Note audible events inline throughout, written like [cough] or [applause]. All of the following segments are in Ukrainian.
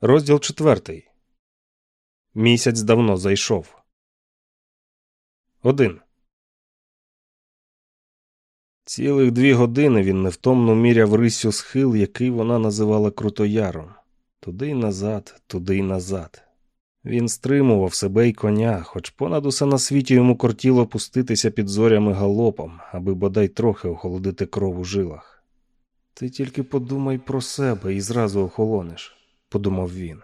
Розділ четвертий. Місяць давно зайшов. Один. Цілих дві години він невтомно міряв рисю схил, який вона називала Крутояром. Туди й назад, туди й назад. Він стримував себе й коня, хоч понад усе на світі йому кортіло пуститися під зорями галопом, аби бодай трохи охолодити кров у жилах. Ти тільки подумай про себе і зразу охолонеш, подумав він.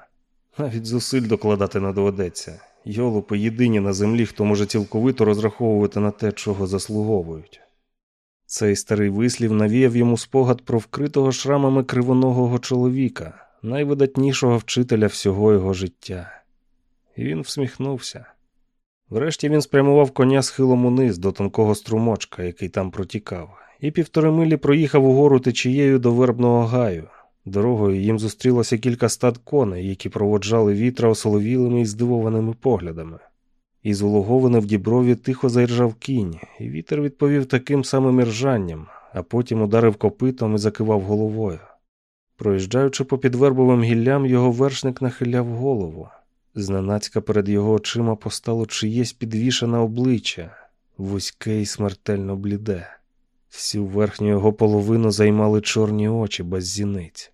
Навіть зусиль докладати не доведеться. Йолопи єдині на землі, хто може цілковито розраховувати на те, чого заслуговують. Цей старий вислів навіяв йому спогад про вкритого шрамами кривоногого чоловіка, найвидатнішого вчителя всього його життя. І він всміхнувся. Врешті він спрямував коня схилом униз до тонкого струмочка, який там протікав, і півтори милі проїхав угору течією до вербного гаю. Дорогою їм зустрілося кілька стад коней, які проводжали вітра осоловілими і здивованими поглядами. Із улоговини в діброві тихо заіржав кінь, і вітер відповів таким самим іржанням, а потім ударив копитом і закивав головою. Проїжджаючи по підвербовим гіллям, його вершник нахиляв голову. Зненацька перед його очима постало чиєсь підвішене обличчя, вузьке і смертельно бліде. Всю верхню його половину займали чорні очі без зіниць.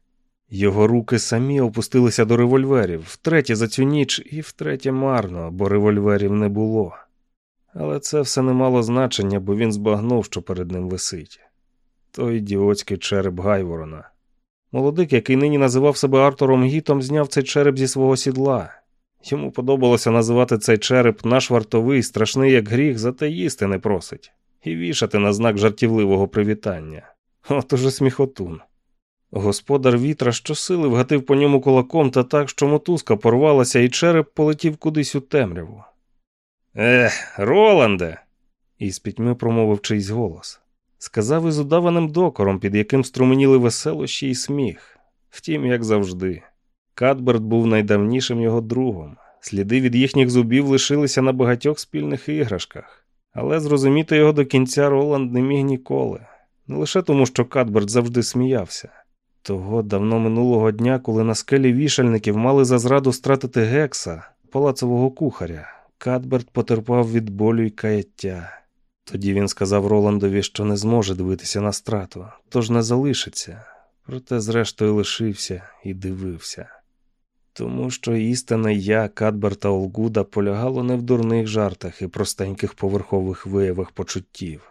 Його руки самі опустилися до револьверів, втретє за цю ніч і втретє марно, бо револьверів не було. Але це все не мало значення, бо він збагнув, що перед ним висить. Той ідіотський череп Гайворона. Молодик, який нині називав себе Артуром Гітом, зняв цей череп зі свого сідла. Йому подобалося називати цей череп наш вартовий, страшний як гріх, зате їсти не просить, і вішати на знак жартівливого привітання. От уже сміхотун. Господар вітра щосили вгатив по ньому кулаком та так, що мотузка порвалася, і череп полетів кудись у темряву. Ех, Роланде. із пітьми промовив чийсь голос. Сказав із удаваним докором, під яким струменіли веселощі й сміх. Втім, як завжди. Кадберт був найдавнішим його другом. Сліди від їхніх зубів лишилися на багатьох спільних іграшках, але зрозуміти його до кінця Роланд не міг ніколи. Не лише тому, що Кадберт завжди сміявся. Того давно минулого дня, коли на скелі вішальників мали за зраду стратити гекса, палацового кухаря, Кадберт потерпав від болю й каяття. Тоді він сказав Роландові, що не зможе дивитися на страту, тож не залишиться, проте, зрештою, лишився і дивився. Тому що істинне я Кадберта Олгуда полягало не в дурних жартах і простеньких поверхових виявах почуттів.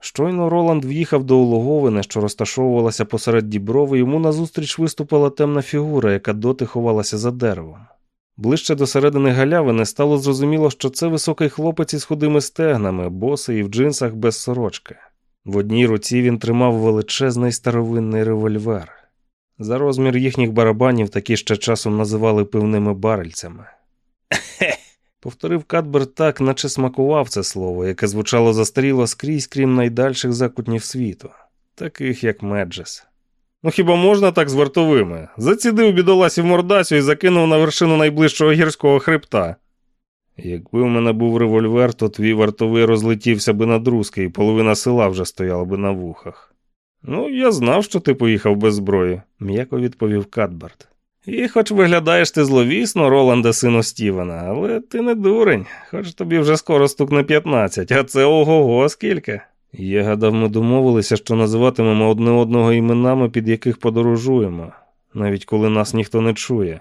Щойно Роланд в'їхав до улоговини, що розташовувалася посеред діброви, йому назустріч виступила темна фігура, яка доти ховалася за деревом. Ближче до середини галявини стало зрозуміло, що це високий хлопець із худими стегнами, босий і в джинсах без сорочки. В одній руці він тримав величезний старовинний револьвер. За розмір їхніх барабанів такі ще часом називали пивними барельцями. Повторив Кадбер так, наче смакував це слово, яке звучало застаріло скрізь, крім найдальших закутнів світу, таких як Меджес. Ну хіба можна так з вартовими? Зацідив бідоласів мордасю і закинув на вершину найближчого гірського хребта. Якби в мене був револьвер, то твій вартовий розлетівся би на друзки, і половина села вже стояла би на вухах. Ну, я знав, що ти поїхав без зброї, м'яко відповів Кадберт. І хоч виглядаєш ти зловісно, Роланда, сину Стівена, але ти не дурень, хоч тобі вже скоро стукне 15, а це ого го скільки. Я гадав, ми домовилися, що називатимемо одне одного іменами, під яких подорожуємо, навіть коли нас ніхто не чує.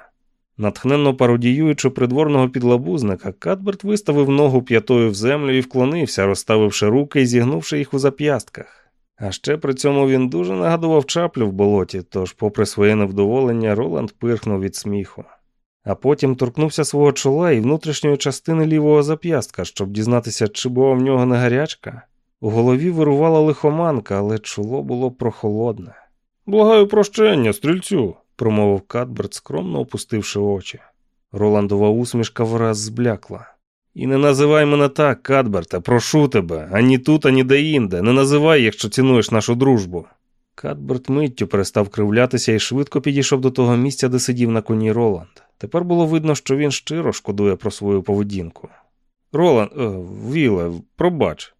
Натхненно пародіюючи придворного підлабузника, Кадберт виставив ногу п'ятою в землю і вклонився, розставивши руки і зігнувши їх у зап'ястках. А ще при цьому він дуже нагадував чаплю в болоті, тож, попри своє невдоволення, Роланд пирхнув від сміху. А потім торкнувся свого чола і внутрішньої частини лівого зап'ястка, щоб дізнатися, чи була в нього не гарячка. У голові вирувала лихоманка, але чоло було прохолодне. Благаю прощення, стрільцю, промовив Кадберт, скромно опустивши очі. Роландова усмішка враз зблякла. І не називай мене так, Кадберта, прошу тебе, ані тут, ані де-інде. Не називай, якщо цінуєш нашу дружбу. Кадберт миттю перестав кривлятися і швидко підійшов до того місця, де сидів на коні Роланд. Тепер було видно, що він щиро шкодує про свою поведінку. Роланд, о, е, Віле, пробач.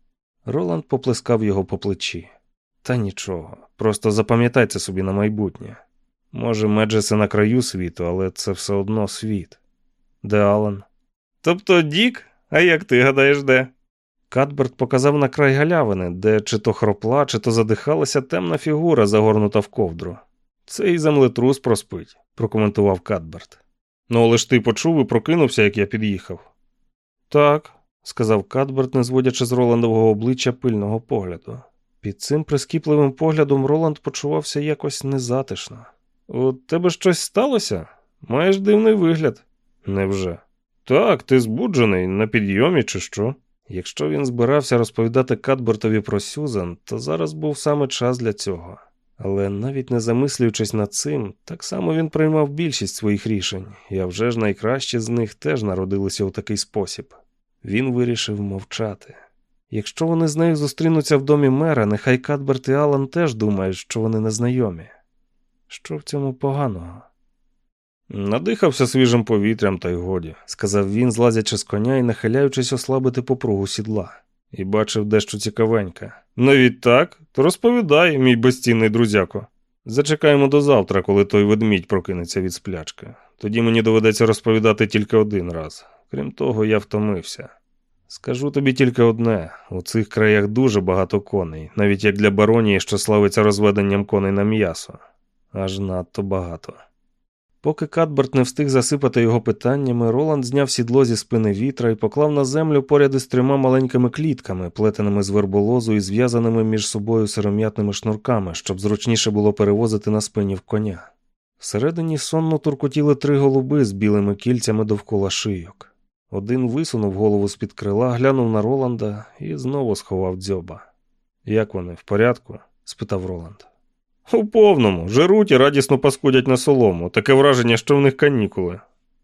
Роланд поплескав його по плечі. Та нічого, просто запам'ятай це собі на майбутнє. Може, Меджеси на краю світу, але це все одно світ. Де Алан? Тобто Дік? А як ти гадаєш, де? Кадберт показав на край галявини, де чи то хропла, чи то задихалася темна фігура, загорнута в ковдру. Цей землетрус проспить, прокоментував Кадберт. Ну, але ж ти почув і прокинувся, як я під'їхав. Так, сказав Кадберт, не зводячи з Роландового обличчя пильного погляду. Під цим прискіпливим поглядом Роланд почувався якось незатишно. У тебе щось сталося? Маєш дивний вигляд. Невже? Так, ти збуджений, на підйомі, чи що? Якщо він збирався розповідати Кадбертові про Сюзан, то зараз був саме час для цього. Але навіть не замислюючись над цим, так само він приймав більшість своїх рішень, і а вже ж найкращі з них теж народилися у такий спосіб. Він вирішив мовчати. Якщо вони з нею зустрінуться в домі мера, нехай Кадберт і Алан теж думають, що вони незнайомі. Що в цьому поганого? Надихався свіжим повітрям, та й годі, сказав він, злазячи з коня і нахиляючись ослабити попругу сідла, і бачив дещо цікавеньке. Навіть так, то розповідай, мій безцінний друзяко. Зачекаємо до завтра, коли той ведмідь прокинеться від сплячки. Тоді мені доведеться розповідати тільки один раз. Крім того, я втомився. Скажу тобі тільки одне: у цих краях дуже багато коней, навіть як для баронії, що славиться розведенням коней на м'ясо. Аж надто багато. Поки Кадберт не встиг засипати його питаннями, Роланд зняв сідло зі спини вітра і поклав на землю поряд із трьома маленькими клітками, плетеними з верболозу і зв'язаними між собою сиром'ятними шнурками, щоб зручніше було перевозити на спині в коня. Всередині сонно туркотіли три голуби з білими кільцями довкола шийок. Один висунув голову з-під крила, глянув на Роланда і знову сховав дзьоба. Як вони, в порядку? спитав Роланд. У повному, жируть і радісно паскудять на солому. Таке враження, що в них канікули.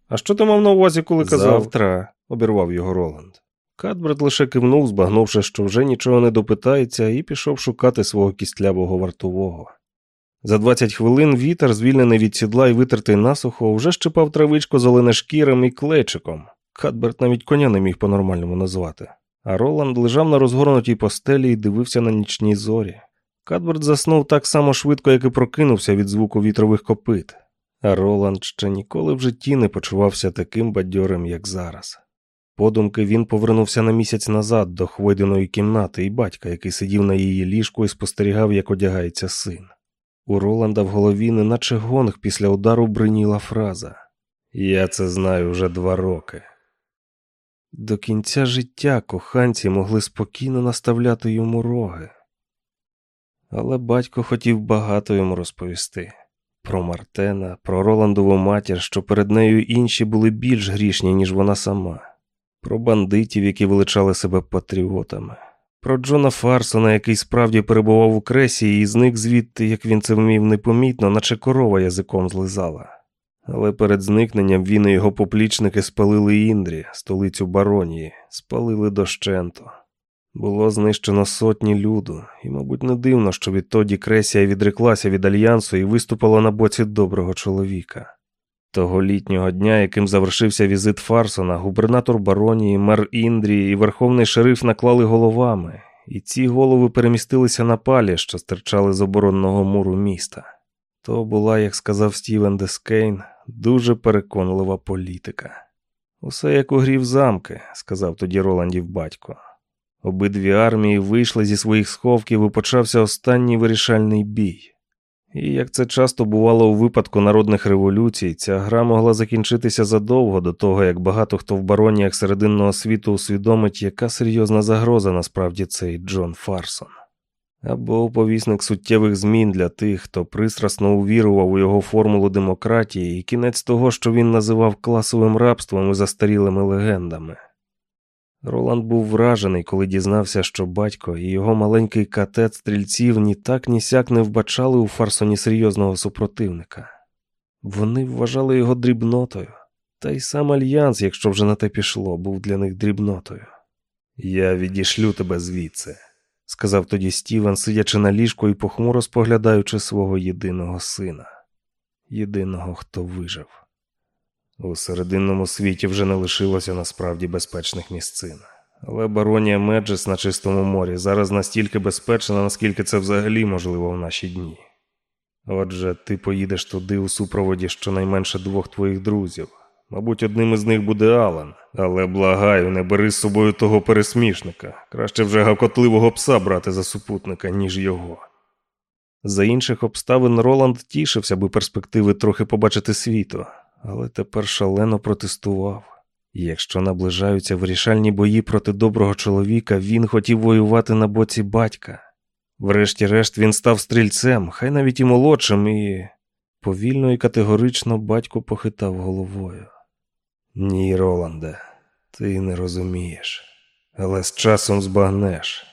А що ти мав на увазі, коли казав? Завтра, обірвав його Роланд. Кадберт лише кивнув, збагнувши, що вже нічого не допитається, і пішов шукати свого кістлявого вартового. За 20 хвилин вітер, звільнений від сідла і витертий насухо, вже щипав травичку з оленешкіром і клечиком. Кадберт навіть коня не міг по-нормальному назвати. А Роланд лежав на розгорнутій постелі і дивився на нічні зорі. Кадберт заснув так само швидко, як і прокинувся від звуку вітрових копит, а Роланд ще ніколи в житті не почувався таким бадьорим, як зараз. Подумки він повернувся на місяць назад до хвойденої кімнати і батька, який сидів на її ліжку і спостерігав, як одягається син. У Роланда в голові, неначе гонг після удару бриніла фраза Я це знаю вже два роки. До кінця життя коханці могли спокійно наставляти йому роги. Але батько хотів багато йому розповісти про Мартена, про Роландову матір, що перед нею інші були більш грішні, ніж вона сама, про бандитів, які величали себе патріотами, про Джона Фарсона, який справді перебував у кресі і зник звідти, як він це вмів непомітно, наче корова язиком злизала. Але перед зникненням він і його поплічники спалили Індрі, столицю Баронії, спалили дощенто. Було знищено сотні люду, і, мабуть, не дивно, що відтоді Кресія відреклася від альянсу і виступила на боці доброго чоловіка. Того літнього дня, яким завершився візит Фарсона, губернатор Баронії, мер Індрії і верховний шериф наклали головами, і ці голови перемістилися на палі, що стирчали з оборонного муру міста. То була, як сказав Стівен Дескейн, дуже переконлива політика. Усе як у грів замки, сказав тоді Роландів батько. Обидві армії вийшли зі своїх сховків і почався останній вирішальний бій. І як це часто бувало у випадку народних революцій, ця гра могла закінчитися задовго до того, як багато хто в бароніях серединного світу усвідомить, яка серйозна загроза насправді цей Джон Фарсон, або оповісник суттєвих змін для тих, хто пристрасно увірував у його формулу демократії і кінець того, що він називав класовим рабством і застарілими легендами. Роланд був вражений, коли дізнався, що батько і його маленький катет стрільців ні так, ні сяк не вбачали у Фарсоні серйозного супротивника. Вони вважали його дрібнотою, та й сам альянс, якщо вже на те пішло, був для них дрібнотою. Я відішлю тебе звідси, сказав тоді Стівен, сидячи на ліжку і похмуро споглядаючи свого єдиного сина, єдиного, хто вижив. У серединному світі вже не лишилося насправді безпечних місцин. Але баронія Меджес на чистому морі зараз настільки безпечна, наскільки це взагалі можливо в наші дні. Отже, ти поїдеш туди у супроводі щонайменше двох твоїх друзів. Мабуть, одним із них буде Алан, але благаю, не бери з собою того пересмішника. Краще вже гавкотливого пса брати за супутника, ніж його. За інших обставин Роланд тішився би перспективи трохи побачити світу, але тепер шалено протестував. Якщо наближаються вирішальні бої проти доброго чоловіка, він хотів воювати на боці батька. Врешті-решт він став стрільцем, хай навіть і молодшим, і повільно і категорично батько похитав головою. Ні, Роланде, ти не розумієш, але з часом збагнеш.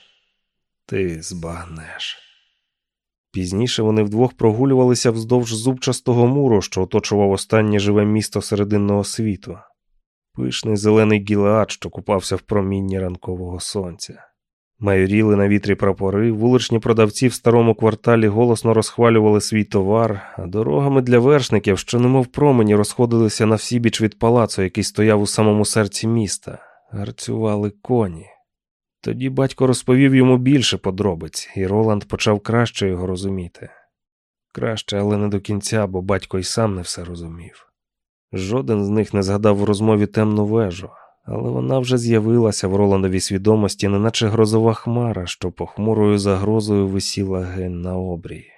Ти збагнеш. Пізніше вони вдвох прогулювалися вздовж зубчастого муру, що оточував останнє живе місто серединного світу, пишний зелений гілеад, що купався в промінні ранкового сонця. Майоріли на вітрі прапори, вуличні продавці в старому кварталі голосно розхвалювали свій товар, а дорогами для вершників, що немов промені, розходилися на всі біч від палацу, який стояв у самому серці міста, гарцювали коні. Тоді батько розповів йому більше подробиць, і Роланд почав краще його розуміти. Краще, але не до кінця, бо батько й сам не все розумів. Жоден з них не згадав в розмові темну вежу, але вона вже з'явилася в Роландовій свідомості, неначе грозова хмара, що похмурою загрозою висіла ген на обрії.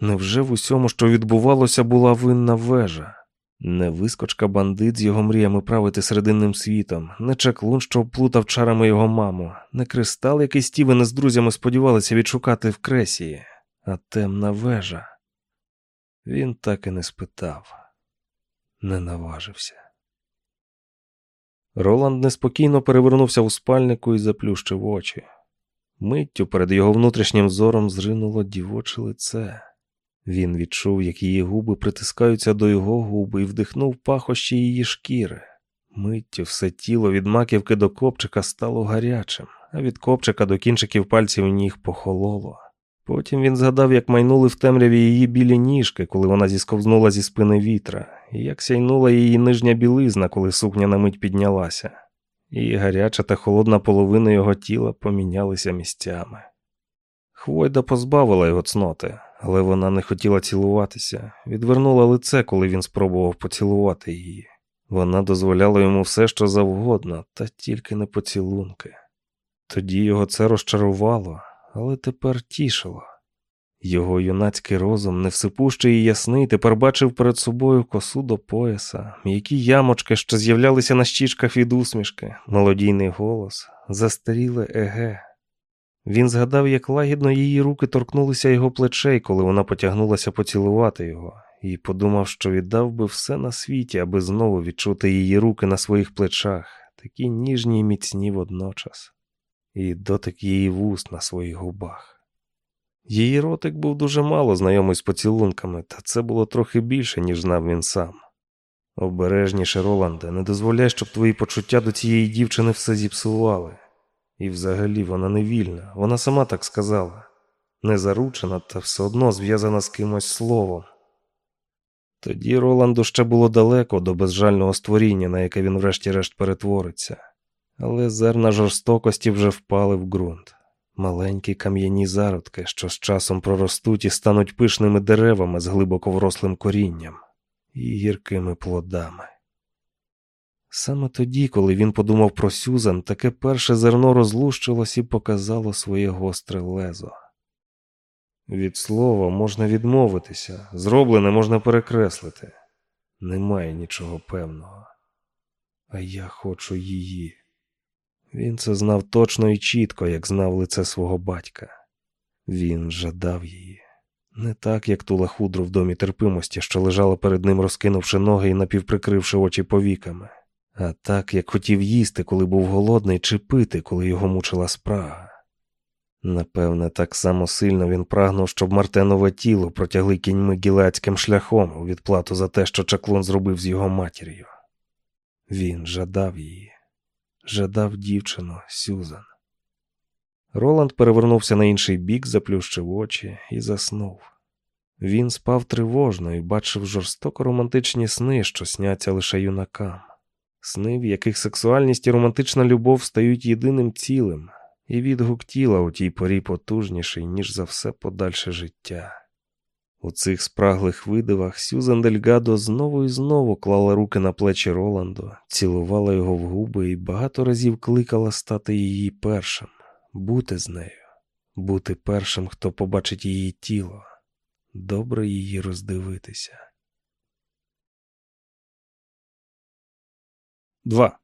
Невже в усьому, що відбувалося, була винна вежа? Не вискочка бандит з його мріями правити серединним світом, не чаклун, що оплутав чарами його маму, не кристал, який Стівен з друзями сподівалися відшукати в кресії, а темна вежа. Він так і не спитав, не наважився. Роланд неспокійно перевернувся у спальнику і заплющив очі. Миттю перед його внутрішнім зором зринуло дівоче лице. Він відчув, як її губи притискаються до його губи і вдихнув пахощі її шкіри. Миттю все тіло від маківки до копчика стало гарячим, а від копчика до кінчиків пальців ніг похололо. Потім він згадав, як майнули в темряві її білі ніжки, коли вона зісковзнула зі спини вітра, і як сяйнула її нижня білизна, коли сукня на мить піднялася, і гаряча та холодна половина його тіла помінялися місцями. Хвойда позбавила його цноти, але вона не хотіла цілуватися, відвернула лице, коли він спробував поцілувати її. Вона дозволяла йому все, що завгодно, та тільки не поцілунки. Тоді його це розчарувало, але тепер тішило. Його юнацький розум, невсипущий і ясний, тепер бачив перед собою косу до пояса, м'які ямочки, що з'являлися на щічках від усмішки, мелодійний голос, застаріле еге. Він згадав, як лагідно її руки торкнулися його плечей, коли вона потягнулася поцілувати його, і подумав, що віддав би все на світі, аби знову відчути її руки на своїх плечах, такі ніжні й міцні водночас, і дотик її вуст на своїх губах. Її ротик був дуже мало знайомий з поцілунками, та це було трохи більше, ніж знав він сам. Обережніше, Роланде, не дозволяй, щоб твої почуття до цієї дівчини все зіпсували. І взагалі вона не вільна, вона сама так сказала, не заручена, та все одно зв'язана з кимось словом. Тоді Роланду ще було далеко до безжального створіння, на яке він врешті-решт перетвориться, але зерна жорстокості вже впали в ґрунт. Маленькі кам'яні зародки, що з часом проростуть і стануть пишними деревами з глибоко врослим корінням і гіркими плодами. Саме тоді, коли він подумав про Сюзан, таке перше зерно розлущилось і показало своє гостре лезо. Від слова можна відмовитися, зроблене можна перекреслити. Немає нічого певного. А я хочу її. Він це знав точно і чітко, як знав лице свого батька. Він жадав її. Не так, як ту лахудру в домі терпимості, що лежала перед ним, розкинувши ноги і напівприкривши очі повіками а так, як хотів їсти, коли був голодний, чи пити, коли його мучила спрага. Напевне, так само сильно він прагнув, щоб Мартенове тіло протягли кіньми гілецьким шляхом у відплату за те, що чаклун зробив з його матір'ю. Він жадав її, жадав дівчину Сюзан. Роланд перевернувся на інший бік, заплющив очі і заснув. Він спав тривожно і бачив жорстоко романтичні сни, що сняться лише юнакам сни, в яких сексуальність і романтична любов стають єдиним цілим, і відгук тіла у тій порі потужніший, ніж за все подальше життя. У цих спраглих видивах Сюзан Дельгадо знову і знову клала руки на плечі Роланду, цілувала його в губи і багато разів кликала стати її першим, бути з нею, бути першим, хто побачить її тіло, добре її роздивитися. 2.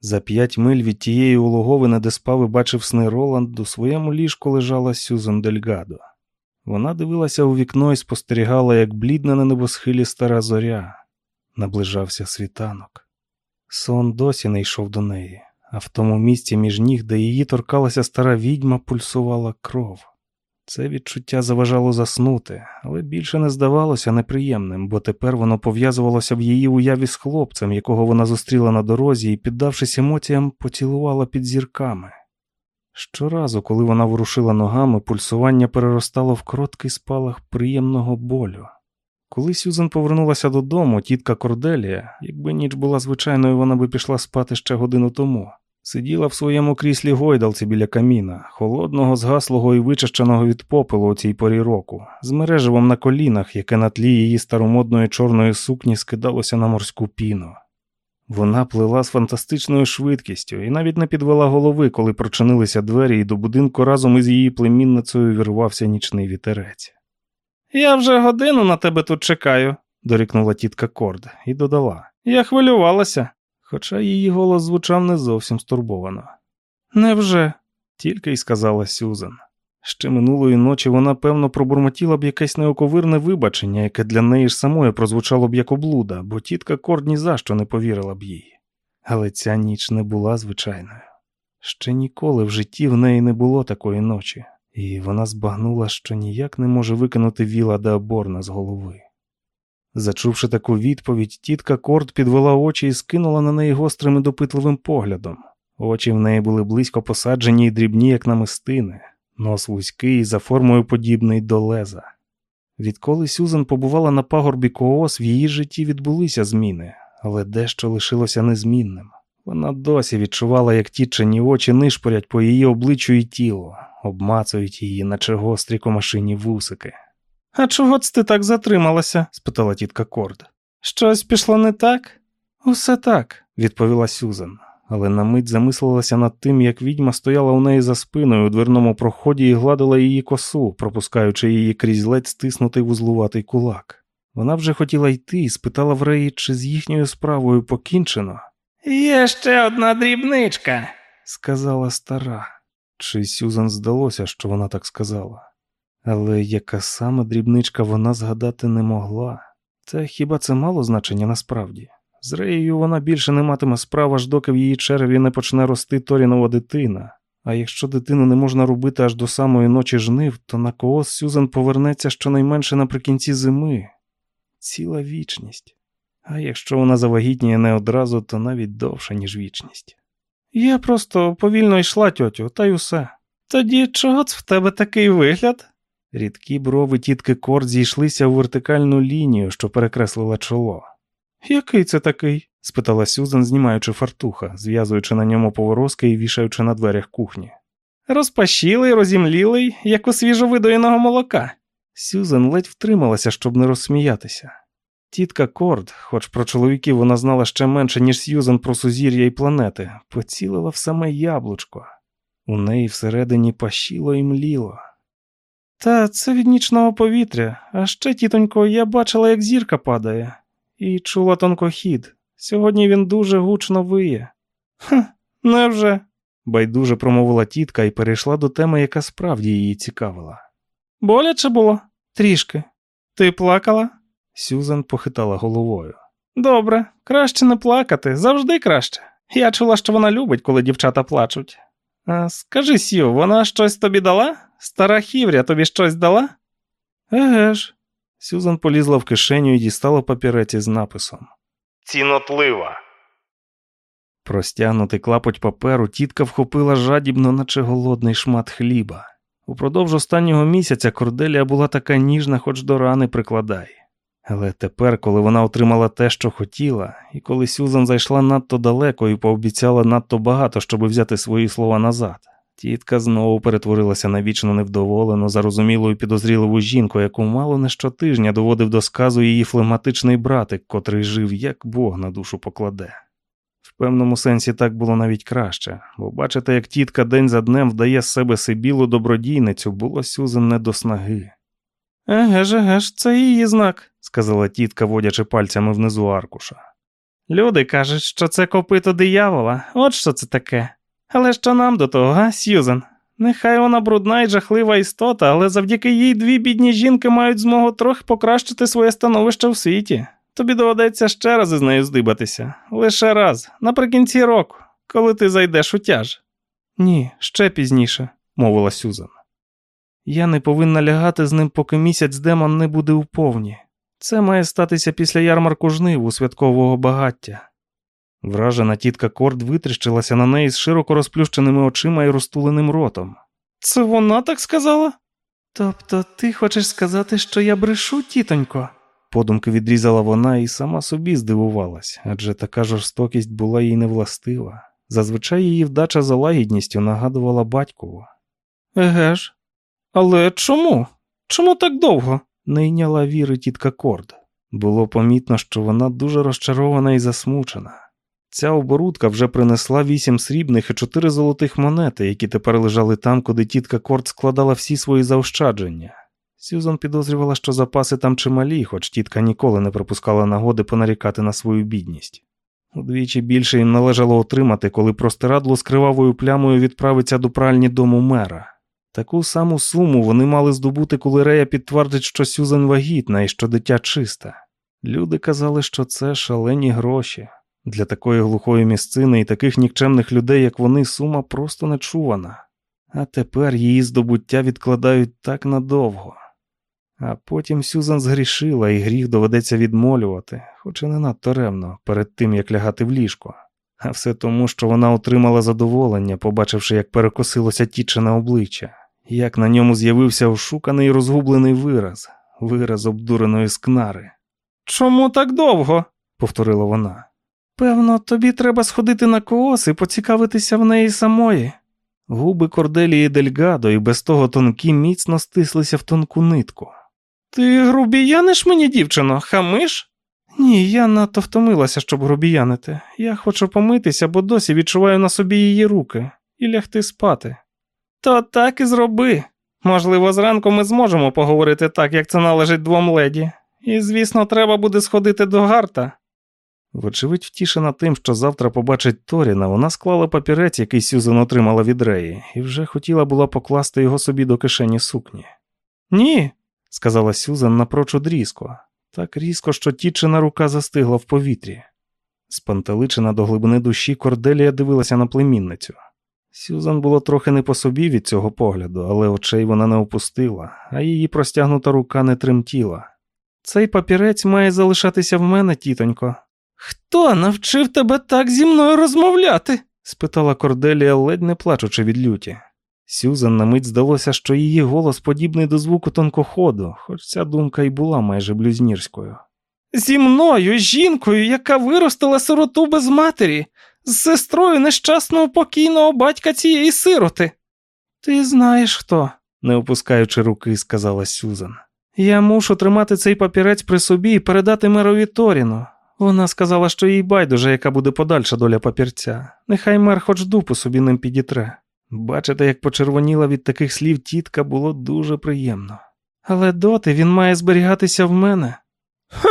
За п'ять миль від тієї улоговини, де спав і бачив сни Роланд, у своєму ліжку лежала Сюзан Дельгадо. Вона дивилася у вікно і спостерігала, як блідна на небосхилі стара зоря. Наближався світанок. Сон досі не йшов до неї, а в тому місці між ніг, де її торкалася стара відьма, пульсувала кров. Це відчуття заважало заснути, але більше не здавалося неприємним, бо тепер воно пов'язувалося в її уяві з хлопцем, якого вона зустріла на дорозі і, піддавшись емоціям, поцілувала під зірками. Щоразу, коли вона ворушила ногами, пульсування переростало в короткий спалах приємного болю. Коли Сюзан повернулася додому, тітка Корделія, якби ніч була звичайною, вона би пішла спати ще годину тому. Сиділа в своєму кріслі гойдалці біля каміна, холодного, згаслого і вичищеного від попелу у цій порі року, з мереживом на колінах, яке на тлі її старомодної чорної сукні скидалося на морську піну. Вона плила з фантастичною швидкістю і навіть не підвела голови, коли прочинилися двері, і до будинку разом із її племінницею вірвався нічний вітерець. Я вже годину на тебе тут чекаю, дорікнула тітка Корд і додала. Я хвилювалася хоча її голос звучав не зовсім стурбовано. Невже? тільки й сказала Сюзан. Ще минулої ночі вона, певно, пробурмотіла б якесь неоковирне вибачення, яке для неї ж самої прозвучало б як облуда, бо тітка Корд ні не повірила б їй. Але ця ніч не була звичайною. Ще ніколи в житті в неї не було такої ночі, і вона збагнула, що ніяк не може викинути віла де Аборна з голови. Зачувши таку відповідь, тітка Корд підвела очі і скинула на неї гострим і допитливим поглядом. Очі в неї були близько посаджені і дрібні, як намистини, нос вузький за формою подібний до леза. Відколи Сюзан побувала на пагорбі Коос, в її житті відбулися зміни, але дещо лишилося незмінним. Вона досі відчувала, як тітчені очі нишпорять по її обличчю і тілу, обмацують її, наче гострі комашині вусики. А чого це ти так затрималася? спитала тітка Корд. Щось пішло не так? Усе так, відповіла Сюзан, але на мить замислилася над тим, як відьма стояла у неї за спиною у дверному проході і гладила її косу, пропускаючи її крізь ледь стиснутий вузлуватий кулак. Вона вже хотіла йти і спитала в Реї, чи з їхньою справою покінчено. Є ще одна дрібничка, сказала стара. Чи Сюзан здалося, що вона так сказала? Але яка саме дрібничка вона згадати не могла, Та хіба це мало значення насправді? З Реєю вона більше не матиме справ, аж доки в її черві не почне рости Торінова дитина. А якщо дитину не можна робити аж до самої ночі жнив, то на коос Сюзан повернеться щонайменше наприкінці зими. Ціла вічність. А якщо вона завагітніє не одразу, то навіть довша, ніж вічність. Я просто повільно йшла, тьотю, та й усе. Тоді чого це в тебе такий вигляд? Рідкі брови тітки Корд зійшлися у вертикальну лінію, що перекреслила чоло. Який це такий? спитала Сюзан, знімаючи фартуха, зв'язуючи на ньому поворозки і вішаючи на дверях кухні. Розпашілий, розімлілий, як у свіжовидоєного молока. Сюзан ледь втрималася, щоб не розсміятися. Тітка Корд, хоч про чоловіків вона знала ще менше, ніж Сюзан про сузір'я і планети, поцілила в саме яблучко. У неї всередині пашіло і мліло. Та це від нічного повітря, а ще, тітонько, я бачила, як зірка падає, і чула тонкохід. Сьогодні він дуже гучно виє. «Хм, невже? байдуже промовила тітка і перейшла до теми, яка справді її цікавила. Боляче було? Трішки. Ти плакала? Сюзан похитала головою. Добре, краще не плакати, завжди краще. Я чула, що вона любить, коли дівчата плачуть. А Скажи Сю, вона щось тобі дала? Стара хівря тобі щось дала? Еге ж. Сюзан полізла в кишеню і дістала папірець із написом. Цінотлива. Простягнутий клапоть паперу тітка вхопила жадібно, наче голодний шмат хліба. Упродовж останнього місяця Корделія була така ніжна, хоч до рани прикладай. Але тепер, коли вона отримала те, що хотіла, і коли Сюзан зайшла надто далеко і пообіцяла надто багато, щоб взяти свої слова назад, Тітка знову перетворилася на вічно невдоволену, зарозумілу і підозріливу жінку, яку мало не щотижня доводив до сказу її флематичний братик, котрий жив, як Бог на душу покладе. В певному сенсі так було навіть краще, бо бачите, як тітка день за днем вдає з себе сибілу добродійницю, було Сюзен не до снаги. Еге ж, еге ж, це її знак, сказала тітка, водячи пальцями внизу аркуша. Люди кажуть, що це копито диявола, от що це таке. Але що нам до того, га, Сьюзен? Нехай вона брудна і жахлива істота, але завдяки їй дві бідні жінки мають змогу трохи покращити своє становище в світі. Тобі доведеться ще раз із нею здибатися. Лише раз, наприкінці року, коли ти зайдеш у тяж. Ні, ще пізніше, мовила Сюзан. Я не повинна лягати з ним, поки місяць демон не буде у повні. Це має статися після ярмарку жниву святкового багаття. Вражена тітка Корд витріщилася на неї з широко розплющеними очима і розтуленим ротом. Це вона так сказала? Тобто ти хочеш сказати, що я брешу, тітонько? Подумки відрізала вона і сама собі здивувалась, адже така жорстокість була їй невластива. Зазвичай її вдача за лагідністю нагадувала батькову. Еге ж, але чому? Чому так довго? не йняла віри тітка Корд. Було помітно, що вона дуже розчарована і засмучена. Ця оборудка вже принесла вісім срібних і чотири золотих монети, які тепер лежали там, куди тітка Корд складала всі свої заощадження. Сюзан підозрювала, що запаси там чималі, хоч тітка ніколи не пропускала нагоди понарікати на свою бідність. Удвічі більше їм належало отримати, коли простирадло з кривавою плямою відправиться до пральні дому мера. Таку саму суму вони мали здобути, коли Рея підтвердить, що Сюзан вагітна і що дитя чисте. Люди казали, що це шалені гроші. Для такої глухої місцини і таких нікчемних людей, як вони, сума просто нечувана. А тепер її здобуття відкладають так надовго. А потім Сюзан згрішила, і гріх доведеться відмолювати, хоч і не надто ревно, перед тим як лягати в ліжко. А все тому, що вона отримала задоволення, побачивши, як перекосилося тічене обличчя, як на ньому з'явився ошуканий розгублений вираз, вираз обдуреної скнари. Чому так довго? повторила вона. Певно, тобі треба сходити на коос і поцікавитися в неї самої. Губи Корделії Дельгадо і без того тонкі міцно стислися в тонку нитку. Ти грубіяниш мені, дівчино, хамиш? Ні, я надто втомилася, щоб грубіянити. Я хочу помитися, бо досі відчуваю на собі її руки і лягти спати. То так і зроби. Можливо, зранку ми зможемо поговорити так, як це належить двом леді. І, звісно, треба буде сходити до гарта. Вочевидь, втішена тим, що завтра побачить Торіна, вона склала папірець, який Сюзан отримала від Реї, і вже хотіла була покласти його собі до кишені сукні. Ні, сказала Сюзан напрочуд різко, так різко, що тічина рука застигла в повітрі. Спантеличена до глибини душі, Корделія дивилася на племінницю. Сюзан було трохи не по собі від цього погляду, але очей вона не опустила, а її простягнута рука не тремтіла. Цей папірець має залишатися в мене, тітонько. Хто навчив тебе так зі мною розмовляти? спитала Корделія, ледь не плачучи від люті. Сюзан на мить здалося, що її голос подібний до звуку тонкоходу, хоч ця думка й була майже блюзнірською. Зі мною, жінкою, яка виростила сироту без матері, з сестрою нещасного покійного батька цієї сироти. Ти знаєш хто, не опускаючи руки, сказала Сюзан. Я мушу тримати цей папірець при собі і передати мерові Торіну. Вона сказала, що їй байдуже, яка буде подальша доля папірця. Нехай мер хоч дупу собі ним підітре. Бачите, як почервоніла від таких слів тітка, було дуже приємно. Але доти він має зберігатися в мене. Ха,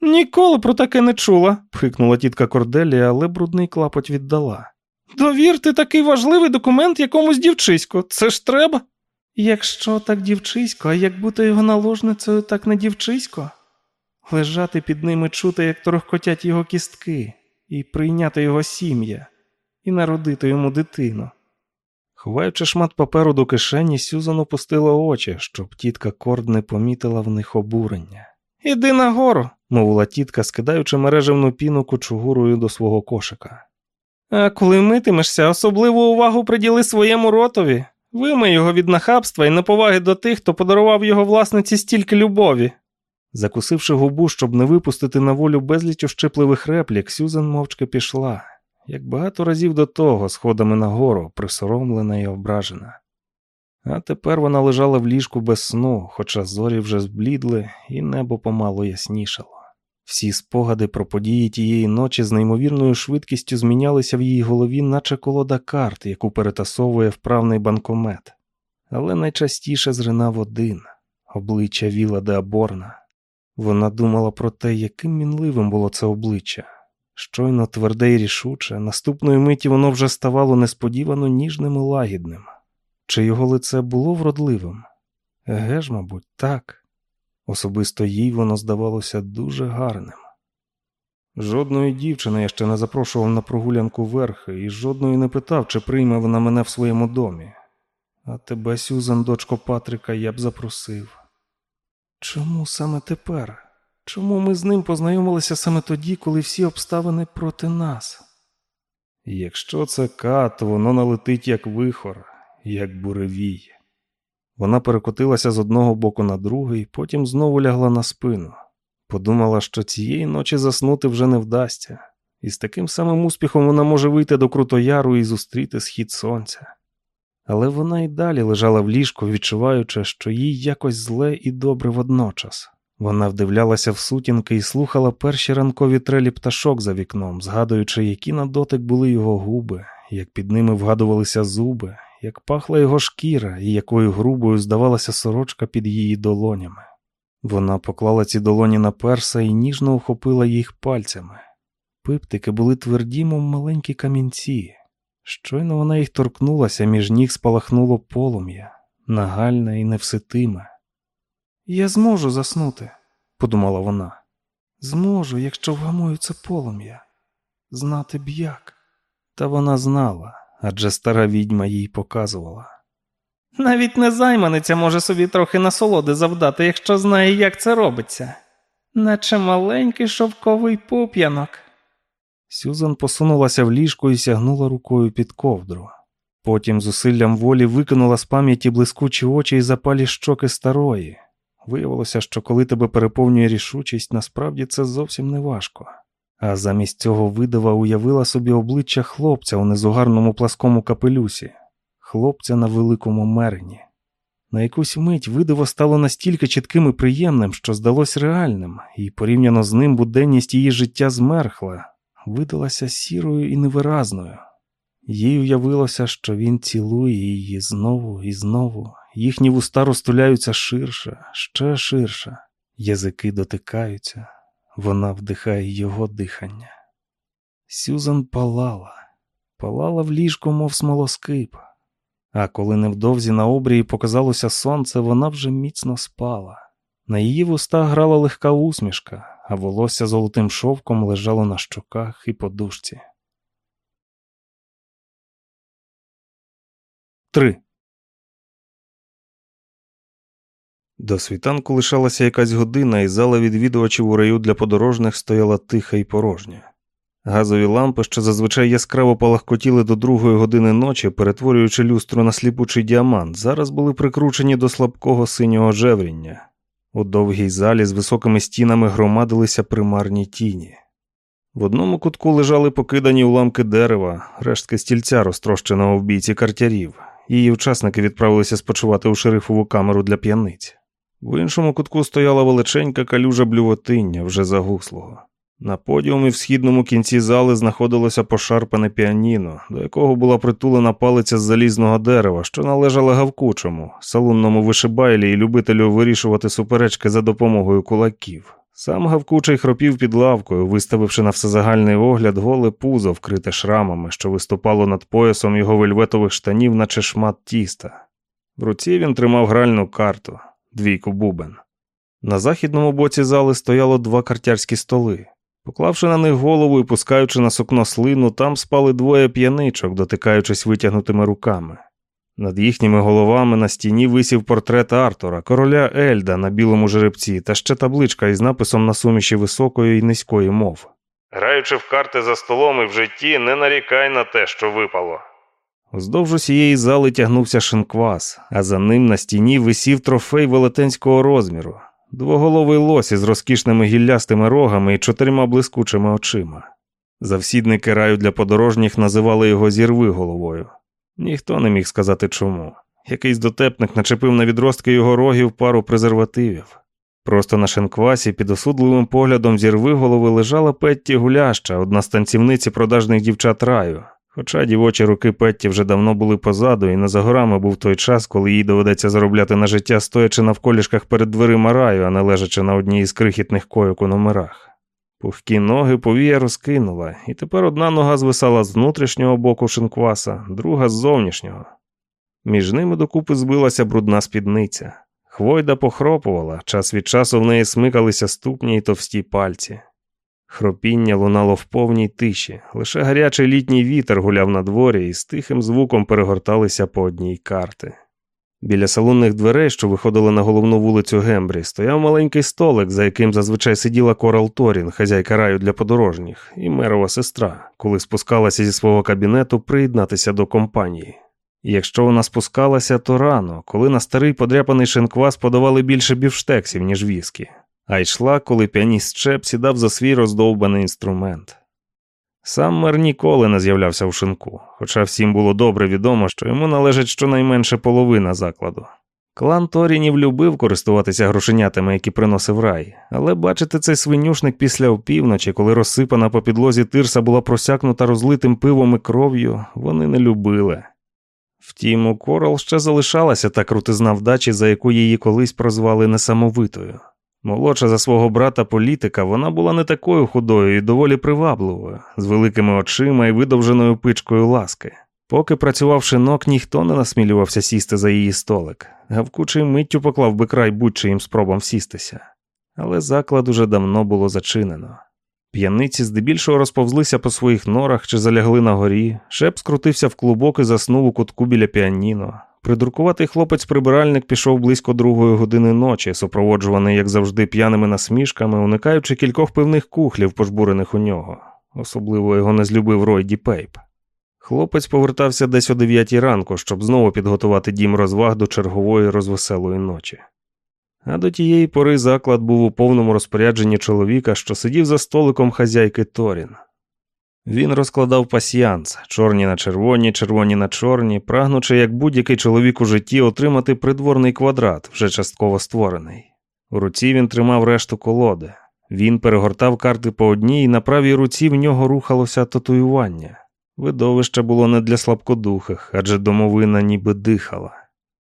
ніколи про таке не чула, пхикнула тітка Корделія, але брудний клапоть віддала. Довірте такий важливий документ якомусь дівчиську, це ж треба. Якщо так дівчисько, а як бути його наложницею, так не дівчисько лежати під ними чути, як торохкотять його кістки, і прийняти його сім'я, і народити йому дитину. Ховаючи шмат паперу до кишені, Сюзан опустила очі, щоб тітка Корд не помітила в них обурення. Іди нагору, мовила тітка, скидаючи мережевну піну кучугурою до свого кошика. А коли митимешся, особливу увагу приділи своєму ротові. Вимий його від нахабства і неповаги до тих, хто подарував його власниці стільки любові. Закусивши губу, щоб не випустити на волю безліч ощепливих реплік, Сюзан мовчки пішла. як багато разів до того, сходами нагору, присоромлена і ображена. А тепер вона лежала в ліжку без сну, хоча зорі вже зблідли, і небо помало яснішало. Всі спогади про події тієї ночі з неймовірною швидкістю змінялися в її голові, наче колода карт, яку перетасовує вправний банкомет. Але найчастіше зринав один обличчя Віла Деаборна. Вона думала про те, яким мінливим було це обличчя. Щойно тверде і рішуче, наступної миті воно вже ставало несподівано ніжним і лагідним. Чи його лице було вродливим? Еге ж, мабуть, так. Особисто їй воно здавалося дуже гарним. Жодної дівчини я ще не запрошував на прогулянку верхи і жодної не питав, чи прийме вона мене в своєму домі. А тебе, Сюзан, дочко Патрика, я б запросив. Чому саме тепер? Чому ми з ним познайомилися саме тоді, коли всі обставини проти нас? Якщо це Ка, то воно налетить як вихор, як буревій. Вона перекотилася з одного боку на другий, потім знову лягла на спину. Подумала, що цієї ночі заснути вже не вдасться, і з таким самим успіхом вона може вийти до Крутояру і зустріти схід сонця. Але вона й далі лежала в ліжку, відчуваючи, що їй якось зле і добре водночас. Вона вдивлялася в сутінки і слухала перші ранкові трелі пташок за вікном, згадуючи, які на дотик були його губи, як під ними вгадувалися зуби, як пахла його шкіра і якою грубою здавалася сорочка під її долонями. Вона поклала ці долоні на перса і ніжно охопила їх пальцями. Пиптики були тверді, мов маленькі камінці. Щойно вона їх торкнулася, між ніг спалахнуло полум'я, нагальне і невситиме. Я зможу заснути, подумала вона. Зможу, якщо вгамую це полум'я, знати б як. Та вона знала, адже стара відьма їй показувала. Навіть незайманиця може собі трохи насолоди завдати, якщо знає, як це робиться, наче маленький шовковий пуп'янок. Сюзан посунулася в ліжко і сягнула рукою під ковдру. Потім зусиллям волі викинула з пам'яті блискучі очі і запалі щоки старої. Виявилося, що коли тебе переповнює рішучість, насправді це зовсім не важко. А замість цього видава уявила собі обличчя хлопця у незугарному пласкому капелюсі, хлопця на великому мерні. На якусь мить видиво стало настільки чітким і приємним, що здалось реальним, і порівняно з ним буденність її життя змерхла, видалася сірою і невиразною. Їй уявилося, що він цілує її знову і знову, їхні вуста розтуляються ширше, ще ширше, язики дотикаються, вона вдихає його дихання. Сюзан палала, палала в ліжку, мов смолоскип. А коли невдовзі на обрії показалося сонце, вона вже міцно спала. На її вустах грала легка усмішка, а волосся золотим шовком лежало на щоках і подушці. 3. До світанку лишалася якась година, і зала відвідувачів у раю для подорожних стояла тиха і порожня. Газові лампи, що зазвичай яскраво палахкотіли до другої години ночі, перетворюючи люстру на сліпучий діамант, зараз були прикручені до слабкого синього жевріння. У довгій залі з високими стінами громадилися примарні тіні. В одному кутку лежали покидані уламки дерева, рештки стільця, розтрощеного в бійці картярів. Її учасники відправилися спочивати у шерифову камеру для п'яниць. В іншому кутку стояла величенька калюжа блювотиння, вже загуслого. На подіумі в східному кінці зали знаходилося пошарпане піаніно, до якого була притулена палиця з залізного дерева, що належала гавкучому, салунному вишибайлі і любителю вирішувати суперечки за допомогою кулаків. Сам гавкучий хропів під лавкою, виставивши на всезагальний огляд голе пузо, вкрите шрамами, що виступало над поясом його вельветових штанів, наче шмат тіста. В руці він тримав гральну карту, двійку бубен. На західному боці зали стояло два картярські столи. Поклавши на них голову і пускаючи на сукно слину, там спали двоє п'яничок, дотикаючись витягнутими руками. Над їхніми головами на стіні висів портрет Артура, короля Ельда на білому жеребці та ще табличка із написом на суміші високої і низької мов. Граючи в карти за столом і в житті, не нарікай на те, що випало. Уздовж усієї зали тягнувся шинквас, а за ним на стіні висів трофей велетенського розміру, двоголовий лось із розкішними гіллястими рогами і чотирма блискучими очима. Завсідники раю для подорожніх називали його зірви головою. Ніхто не міг сказати чому. Якийсь дотепник начепив на відростки його рогів пару презервативів. Просто на шинквасі під осудливим поглядом зірви голови лежала Петті Гуляща, одна з танцівниці продажних дівчат раю. Хоча дівочі руки Петті вже давно були позаду, і не за горами був той час, коли їй доведеться заробляти на життя, стоячи на вколішках перед дверима раю, а не лежачи на одній із крихітних койок у номерах. Пухкі ноги повія розкинула, і тепер одна нога звисала з внутрішнього боку шинкваса, друга з зовнішнього. Між ними докупи збилася брудна спідниця. Хвойда похропувала, час від часу в неї смикалися ступні й товсті пальці. Хропіння лунало в повній тиші, лише гарячий літній вітер гуляв на дворі і з тихим звуком перегорталися по одній карти. Біля салонних дверей, що виходили на головну вулицю Гембрі, стояв маленький столик, за яким зазвичай сиділа Корал Торін, хазяйка раю для подорожніх, і мерова сестра, коли спускалася зі свого кабінету приєднатися до компанії. Якщо вона спускалася, то рано, коли на старий подряпаний шинквас подавали більше бівштексів, ніж віскі, а йшла, коли піаніст Чеп сідав за свій роздовбаний інструмент. Сам мер ніколи не з'являвся в шинку, хоча всім було добре відомо, що йому належить щонайменше половина закладу. Клан Торінів любив користуватися грошенятами, які приносив рай, але бачити цей свинюшник після опівночі, коли розсипана по підлозі тирса була просякнута розлитим пивом і кров'ю, вони не любили. Втім, у Корал ще залишалася та крутизна вдачі, за яку її колись прозвали несамовитою. Молодша за свого брата політика, вона була не такою худою і доволі привабливою, з великими очима і видовженою пичкою ласки. Поки працював шинок, ніхто не насмілювався сісти за її столик, гавкучий миттю поклав би край будь-чиїм спробам сістися. Але заклад уже давно було зачинено. П'яниці здебільшого розповзлися по своїх норах чи залягли на горі, шеп скрутився в клубок і заснув у кутку біля піаніно. Придуркуватий хлопець-прибиральник пішов близько другої години ночі, супроводжуваний, як завжди, п'яними насмішками, уникаючи кількох пивних кухлів, пожбурених у нього. Особливо його не злюбив Ройді Пейп. Хлопець повертався десь о дев'ятій ранку, щоб знову підготувати дім розваг до чергової розвеселої ночі. А до тієї пори заклад був у повному розпорядженні чоловіка, що сидів за столиком хазяйки Торін. Він розкладав пасьянс, чорні на червоні, червоні на чорні, прагнучи, як будь-який чоловік у житті, отримати придворний квадрат, вже частково створений. У руці він тримав решту колоди. Він перегортав карти по одній, і на правій руці в нього рухалося татуювання. Видовище було не для слабкодухих, адже домовина ніби дихала.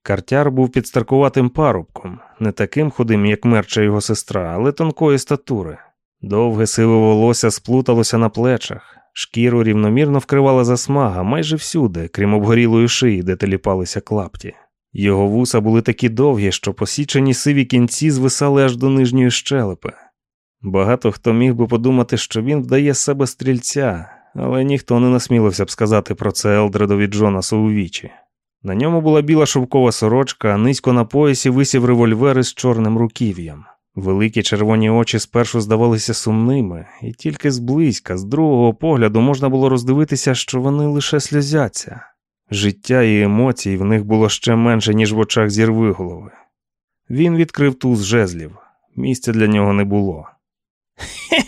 Картяр був підстаркуватим парубком, не таким худим, як мерча його сестра, але тонкої статури. Довге сиве волосся сплуталося на плечах, шкіру рівномірно вкривала засмага майже всюди, крім обгорілої шиї, де теліпалися клапті. Його вуса були такі довгі, що посічені сиві кінці звисали аж до нижньої щелепи. Багато хто міг би подумати, що він вдає з себе стрільця, але ніхто не насмілився б сказати про це Елдредові Джонасу у вічі. На ньому була біла шовкова сорочка, а низько на поясі висів револьвер із чорним руків'ям. Великі червоні очі спершу здавалися сумними, і тільки зблизька, з другого погляду, можна було роздивитися, що вони лише сльозяться. Життя і емоцій в них було ще менше, ніж в очах зірви голови. Він відкрив туз жезлів, місця для нього не було. Хе,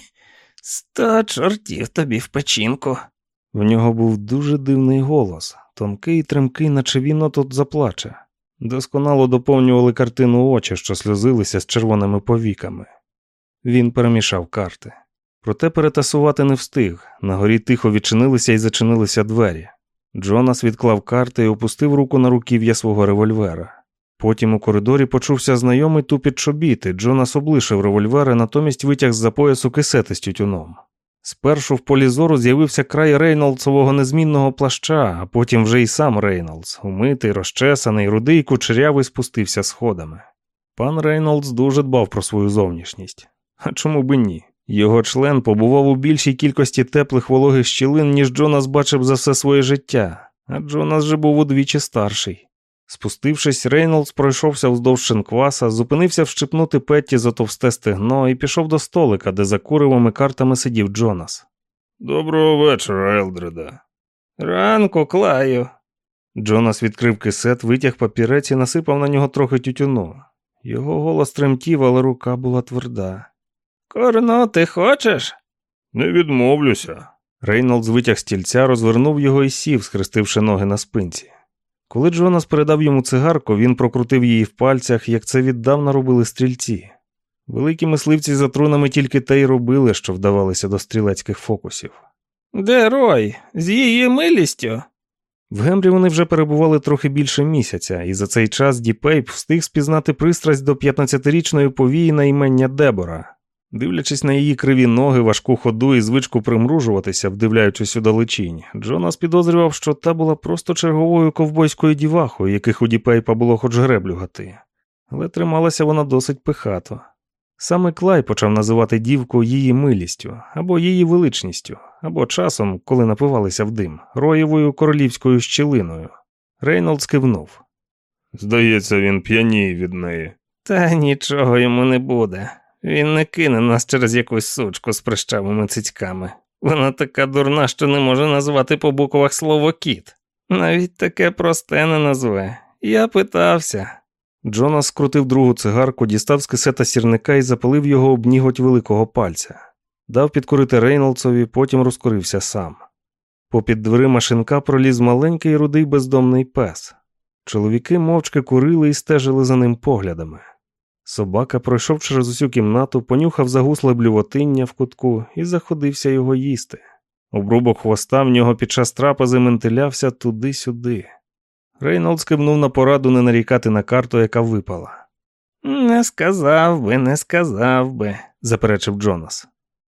сто чортів тобі в печінку. В нього був дуже дивний голос, тонкий і тремкий, наче він отут заплаче. Досконало доповнювали картину очі, що сльозилися з червоними повіками. Він перемішав карти. Проте перетасувати не встиг. На горі тихо відчинилися і зачинилися двері. Джонас відклав карти і опустив руку на руків'я свого револьвера. Потім у коридорі почувся знайомий тупіт чобіт. Джонас облишив револьвер і натомість витяг з за поясу кисети з тютюном. Спершу в полі зору з'явився край Рейнолдсового незмінного плаща, а потім вже й сам Рейнолдс, умитий, розчесаний, рудий, кучерявий спустився сходами. Пан Рейнолдс дуже дбав про свою зовнішність. А чому би ні? Його член побував у більшій кількості теплих вологих щілин, ніж Джонас бачив за все своє життя, а Джонас же був удвічі старший. Спустившись, Рейнолдс пройшовся вздовж шинкваса, зупинився вщипнути Петті за товсте стегно і пішов до столика, де за куривими картами сидів Джонас. Доброго вечора, Елдреде. Ранку, Клаю. Джонас відкрив кисет, витяг папірець і насипав на нього трохи тютюну. Його голос тремтів, але рука була тверда. Курнути хочеш? Не відмовлюся. Рейнолдс витяг стільця, розвернув його і сів, схрестивши ноги на спинці. Коли Джонас передав йому цигарку, він прокрутив її в пальцях, як це віддавна робили стрільці. Великі мисливці за трунами тільки те й робили, що вдавалися до стрілецьких фокусів. Де Рой? З її милістю? В Гемрі вони вже перебували трохи більше місяця, і за цей час Діпейп встиг спізнати пристрасть до 15-річної повії на імення Дебора. Дивлячись на її криві ноги, важку ходу і звичку примружуватися, вдивляючись у далечінь, Джонас підозрював, що та була просто черговою ковбойською дівахою, яких у Діпейпа було хоч греблю гати. Але трималася вона досить пихато. Саме Клай почав називати дівку її милістю або її величністю, або часом, коли напивалися в дим, роєвою королівською щілиною. Рейнолдс кивнув. Здається, він п'яніє від неї. Та нічого йому не буде. Він не кине нас через якусь сучку з прищавими цицьками. Вона така дурна, що не може назвати по буквах слово кіт. Навіть таке просте не назве. Я питався. Джонас скрутив другу цигарку, дістав з кисета сірника і запалив його об ніготь великого пальця. Дав підкурити Рейнолдсові, потім розкурився сам. Попід дверима шинка проліз маленький рудий бездомний пес. Чоловіки мовчки курили і стежили за ним поглядами. Собака пройшов через усю кімнату, понюхав загусле блювотиння в кутку і заходився його їсти. Обрубок хвоста в нього під час трапези ментилявся туди-сюди. Рейнолдс кивнув на пораду не нарікати на карту, яка випала. Не сказав би, не сказав би, заперечив Джонас.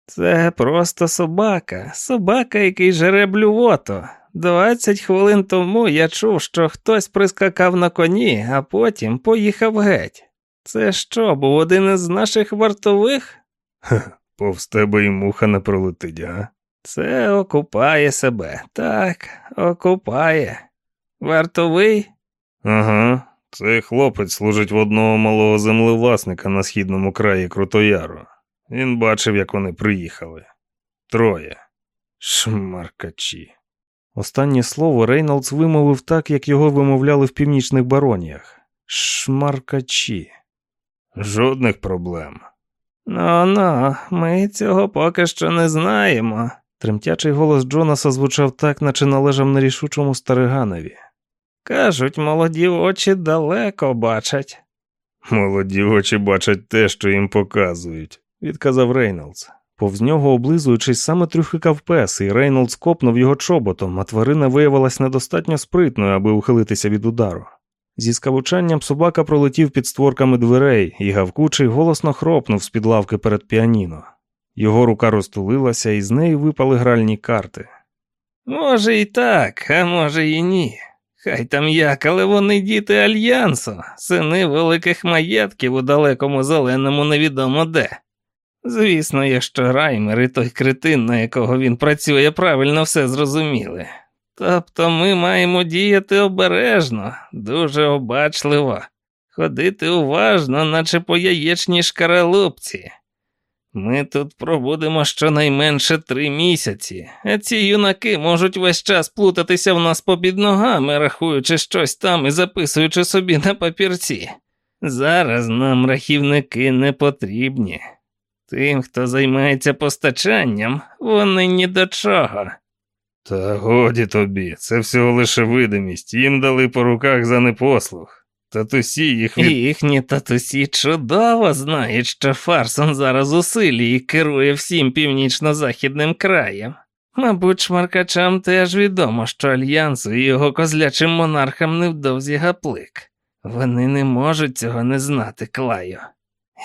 Це просто собака, собака, який жере блювото. Двадцять хвилин тому я чув, що хтось прискакав на коні, а потім поїхав геть. Це що, був один із наших вартових? Повз тебе і муха не пролетить, а? Це окупає себе, так, окупає. Вартовий? Ага, цей хлопець служить в одного малого землевласника на східному краї Крутояру. Він бачив, як вони приїхали. Троє. Шмаркачі. Останнє слово Рейнолдс вимовив так, як його вимовляли в північних бароніях. Шмаркачі. Жодних проблем. Ну ну, ми цього поки що не знаємо. Тремтячий голос Джонаса звучав так, наче належав нерішучому стариганові. Кажуть, молоді очі далеко бачать. Молоді очі бачать те, що їм показують, відказав Рейнолдс. Повз нього, облизуючись, саме трюхикав пес, і Рейнолдс копнув його чоботом, а тварина виявилась недостатньо спритною, аби ухилитися від удару. Зі скавучанням собака пролетів під створками дверей, і гавкучий голосно хропнув з під лавки перед піаніно. Його рука розтулилася, і з неї випали гральні карти. Може, і так, а може, і ні. Хай там як, але вони діти альянсу, сини великих маєтків у далекому зеленому невідомо де. Звісно, якщо Раймер і той критин, на якого він працює, правильно все зрозуміли. Тобто ми маємо діяти обережно, дуже обачливо, ходити уважно, наче по яєчній шкаралупці. Ми тут пробудемо щонайменше три місяці, а ці юнаки можуть весь час плутатися в нас попід ногами, рахуючи щось там і записуючи собі на папірці. Зараз нам рахівники не потрібні. Тим, хто займається постачанням, вони ні до чого. Та годі тобі, це всього лише видимість, їм дали по руках за непослух. Татусі їх від... Їхні татусі чудово знають, що Фарсон зараз у силі і керує всім північно-західним краєм. Мабуть, шмаркачам теж відомо, що альянсу і його козлячим монархам невдовзі гаплик. Вони не можуть цього не знати, Клайо.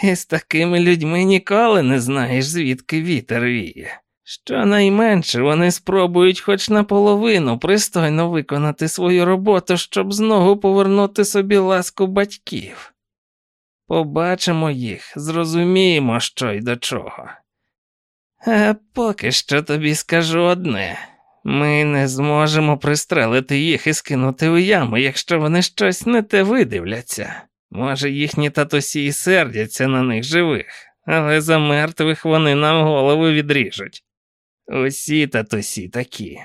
І з такими людьми ніколи не знаєш, звідки вітер віє. Щонайменше вони спробують хоч наполовину пристойно виконати свою роботу, щоб знову повернути собі ласку батьків. Побачимо їх, зрозуміємо, що й до чого. А поки що тобі скажу одне ми не зможемо пристрелити їх і скинути у яму, якщо вони щось не те видивляться. Може, їхні татусі і сердяться на них живих, але за мертвих вони нам голови відріжуть. Усі татусі такі.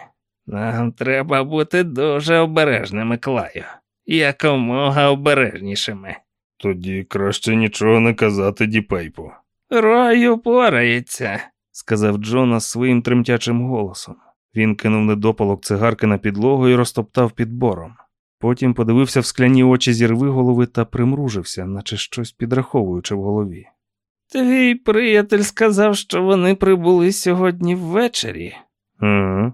Нам треба бути дуже обережними, Клаю, якомога обережнішими. Тоді краще нічого не казати Діпейпу. Рою порається, сказав Джона своїм тремтячим голосом. Він кинув недопалок цигарки на підлогу і розтоптав підбором. Потім подивився в скляні очі зірви голови та примружився, наче щось підраховуючи в голові. Твій приятель сказав, що вони прибули сьогодні ввечері. Угу.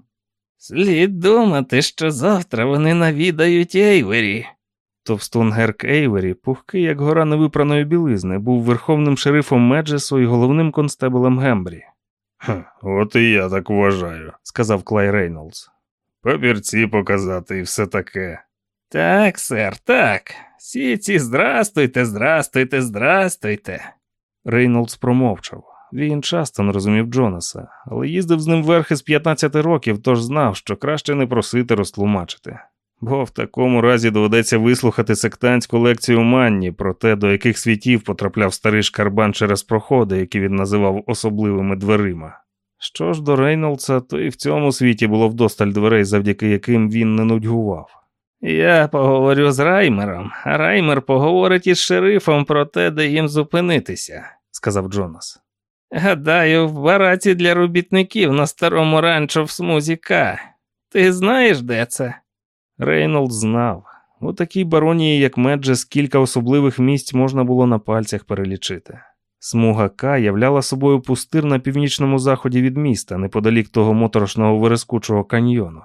Слід думати, що завтра вони навідають Ейвері. Товстун Герк Ейвері, пухкий, як гора невипраної білизни, був верховним шерифом Меджесу і головним констебелем Гембрі, Ха, от і я так вважаю. сказав Клай Рейнолдс. Папірці показати і все таке. Так, сер, так. Всі ці здрастуйте, здрастуйте, здрастуйте. Рейнолдс промовчав. Він часто не розумів Джонаса, але їздив з ним верхи з 15 років, тож знав, що краще не просити розтлумачити. Бо в такому разі доведеться вислухати сектантську лекцію Манні про те, до яких світів потрапляв старий шкарбан через проходи, які він називав особливими дверима. Що ж до Рейнолдса, то і в цьому світі було вдосталь дверей, завдяки яким він не нудьгував. Я поговорю з Раймером, а Раймер поговорить із шерифом про те, де їм зупинитися. сказав Джонас. Гадаю, в бараці для робітників на старому ранчо в смузі К. Ти знаєш, де це? Рейнолдс знав. У такій баронії, як Меджес, кілька особливих місць можна було на пальцях перелічити. Смуга К являла собою пустир на північному заході від міста, неподалік того моторошного верескучого каньйону.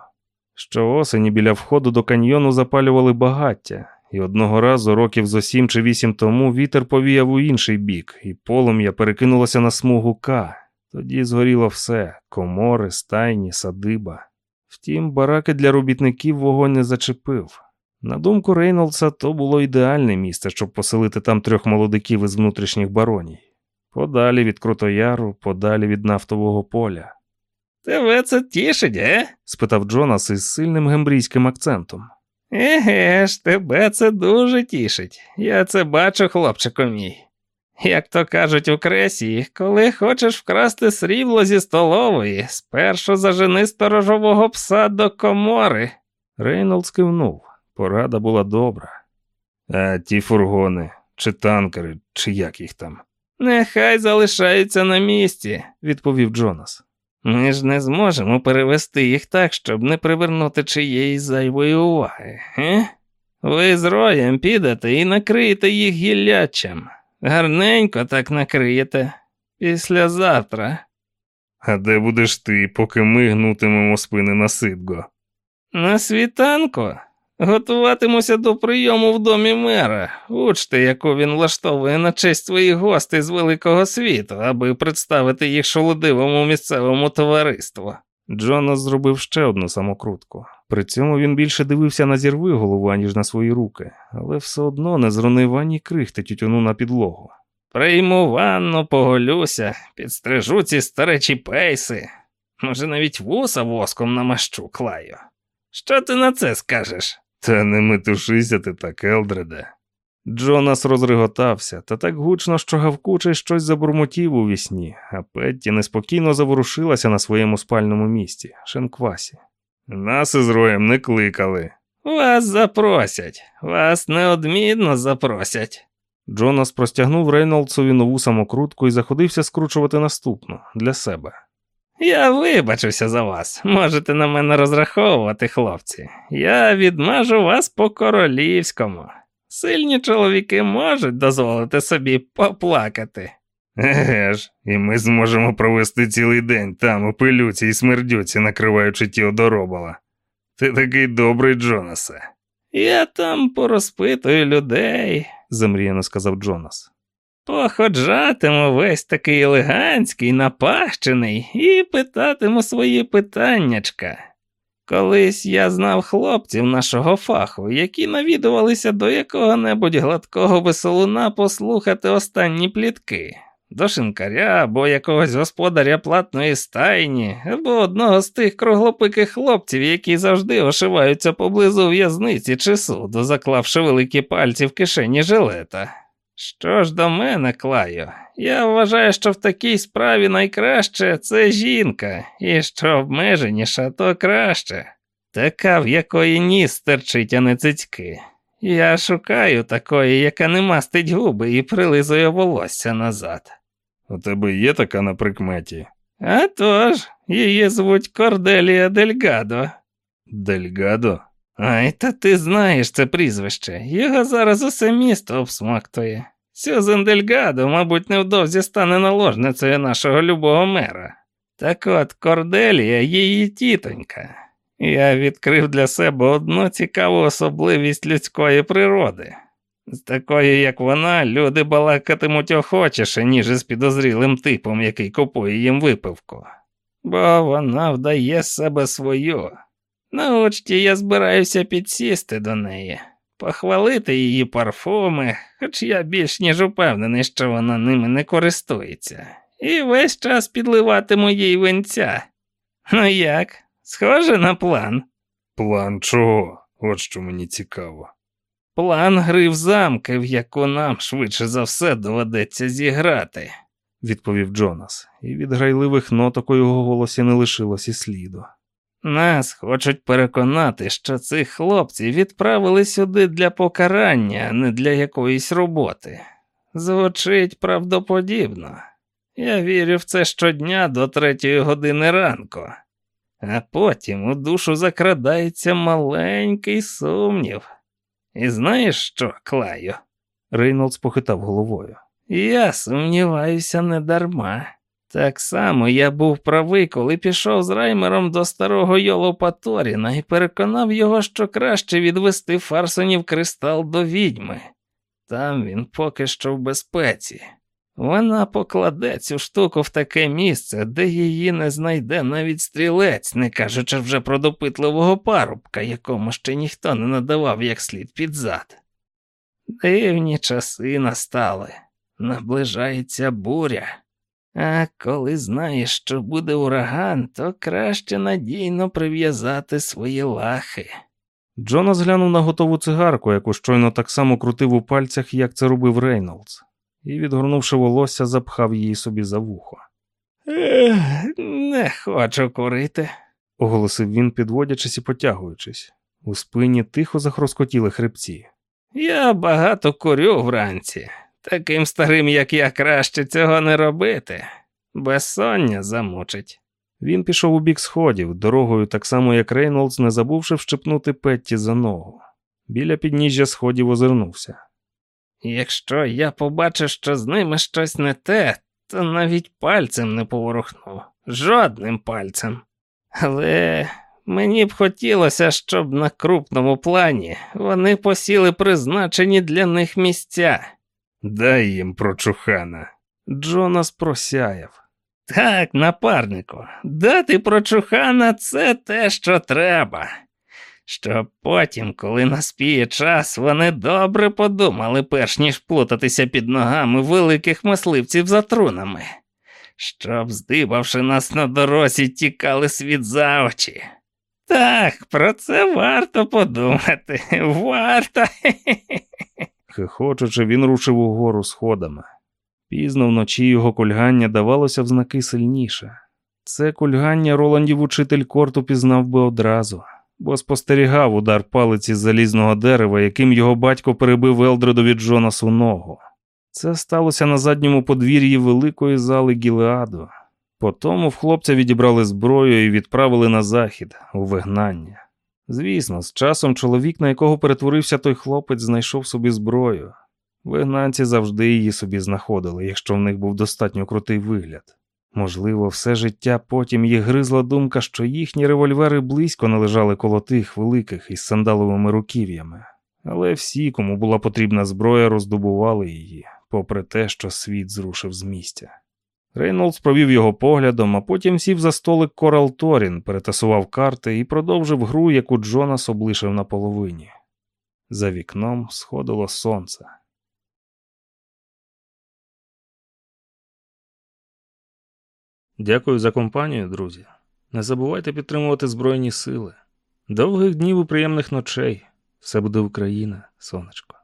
Щоосені біля входу до каньйону запалювали багаття, і одного разу, років зо сім чи вісім тому, вітер повіяв у інший бік, і полум'я перекинулося на смугу К. Тоді згоріло все комори, стайні, садиба. Втім, бараки для робітників вогонь не зачепив. На думку Рейнолдса, то було ідеальне місце, щоб поселити там трьох молодиків із внутрішніх бароній. Подалі від Крутояру, подалі від нафтового поля. Тебе це тішить, е? спитав Джонас із сильним гембрійським акцентом. Еге ж, тебе це дуже тішить. Я це бачу, хлопчику мій. Як то кажуть у кресі, коли хочеш вкрасти срібло зі столової, спершу зажени сторожового пса до комори. Рейнолдс кивнув. Порада була добра. А ті фургони, чи танкери, чи як їх там, Нехай залишаються на місці, відповів Джонас. Ми ж не зможемо перевести їх так, щоб не привернути чиєї зайвої уваги, е? Ви з роєм підете і накриєте їх гіллячем. Гарненько так накриєте. Післязавтра. А де будеш ти, поки ми гнутимемо спини на сидго? На світанку готуватимуся до прийому в домі мера, учте, яку він влаштовує на честь своїх гостей з великого світу, аби представити їх шолодивому місцевому товариству. Джонас зробив ще одну самокрутку. При цьому він більше дивився на зірви голову, аніж на свої руки, але все одно не зронив ані крихти тютюну на підлогу. Прийму ванну, поголюся, підстрижу ці старечі пейси. Може, навіть вуса воском намащу клаю. Що ти на це скажеш? Та не метушися ти так, Елдреде. Джонас розреготався, та так гучно, що гавкучий щось забурмотів у вісні, а Петті неспокійно заворушилася на своєму спальному місці, Шенквасі. Нас із роєм не кликали. Вас запросять, вас неодмінно запросять. Джонас простягнув Рейнолдсові нову самокрутку і заходився скручувати наступну для себе. Я вибачуся за вас. Можете на мене розраховувати, хлопці. Я відмажу вас по-королівському. Сильні чоловіки можуть дозволити собі поплакати. Еге ж, і ми зможемо провести цілий день там, у пилюці і смердюці, накриваючи ті одоробала. Ти такий добрий, Джонасе. Я там порозпитую людей, замріяно сказав Джонас. Походжатиму весь такий елегантський, напащений і питатиму свої питаннячка. Колись я знав хлопців нашого фаху, які навідувалися до якого-небудь гладкого веселуна послухати останні плітки, до шинкаря або якогось господаря платної стайні, або одного з тих круглопиких хлопців, які завжди ошиваються поблизу в'язниці чи суду, заклавши великі пальці в кишені жилета. Що ж до мене, Клаю, я вважаю, що в такій справі найкраще це жінка, і що обмеженіша, то краще. Така, в якої ніс стерчить, а не цицьки. Я шукаю такої, яка не мастить губи і прилизує волосся назад. У тебе є така на прикметі? А тож, Її звуть Корделія Дельгадо. Дельгадо? Ай, та ти знаєш це прізвище. Його зараз усе місто обсмактує. Сюзен Дельгадо, мабуть, невдовзі стане наложницею нашого любого мера. Так от Корделія її тітонька. Я відкрив для себе одну цікаву особливість людської природи. З такою, як вона, люди балакатимуть охочіше, ніж із підозрілим типом, який купує їм випивку. Бо вона вдає себе свою. На учті я збираюся підсісти до неї, похвалити її парфуми, хоч я більш ніж упевнений, що вона ними не користується, і весь час підливатиму їй винця. Ну як, схоже на план? План чого? От що мені цікаво. План гри в замки, в яку нам швидше за все доведеться зіграти. відповів Джонас, і від грайливих ноток у його голосі не лишилось і сліду. Нас хочуть переконати, що цих хлопців відправили сюди для покарання, а не для якоїсь роботи. Звучить правдоподібно. Я вірю в це щодня до третьої години ранку, а потім у душу закрадається маленький сумнів. І знаєш що, Клаю? Рейнолдс похитав головою. Я сумніваюся недарма. Так само я був правий, коли пішов з Раймером до старого Йолопа Торіна і переконав його, що краще відвести Фарсонів кристал до відьми. Там він поки що в безпеці. Вона покладе цю штуку в таке місце, де її не знайде навіть стрілець, не кажучи вже про допитливого парубка, якому ще ніхто не надавав як слід під зад. Дивні часи настали, наближається буря. А коли знаєш, що буде ураган, то краще надійно прив'язати свої лахи. Джонас глянув на готову цигарку, яку щойно так само крутив у пальцях, як це робив Рейнолдс, і, відгорнувши волосся, запхав її собі за вухо. Ех, не хочу курити. Оголосив він, підводячись і потягуючись. У спині тихо захроскотіли хребці. Я багато курю вранці. Таким старим, як я, краще цього не робити. Безсоння замучить. Він пішов у бік сходів, дорогою, так само як Рейнолдс, не забувши вщепнути Петті за ногу. Біля підніжжя сходів озирнувся. Якщо я побачу, що з ними щось не те, то навіть пальцем не поворухну. Жодним пальцем. Але мені б хотілося, щоб на крупному плані вони посіли призначені для них місця. Дай їм прочухана. Джонас просяяв. Так, напарнику, дати прочухана це те, що треба. Щоб потім, коли наспіє час, вони добре подумали, перш ніж плутатися під ногами великих мисливців за трунами, щоб, здибавши нас на дорозі, тікали світ за очі. Так, про це варто подумати. Варто. [laughs] Хихочучи, він рушив угору сходами. Пізно вночі його кульгання давалося в знаки сильніше. Це кульгання Роландів учитель корту пізнав би одразу, бо спостерігав удар палиці з залізного дерева, яким його батько перебив Елдредові Джонасу ногу. Це сталося на задньому подвір'ї великої зали Гілеаду. Потому в хлопця відібрали зброю і відправили на захід у вигнання. Звісно, з часом чоловік, на якого перетворився той хлопець, знайшов собі зброю. Вигнанці завжди її собі знаходили, якщо в них був достатньо крутий вигляд. Можливо, все життя потім їх гризла думка, що їхні револьвери близько не лежали коло тих великих із сандаловими руків'ями. Але всі, кому була потрібна зброя, роздобували її, попри те, що світ зрушив з місця. Рейнолдс провів його поглядом, а потім сів за столик Корал Торін, перетасував карти і продовжив гру, яку Джонас облишив на половині. За вікном сходило сонце. Дякую за компанію, друзі. Не забувайте підтримувати Збройні Сили. Довгих днів і приємних ночей. Все буде Україна, сонечко.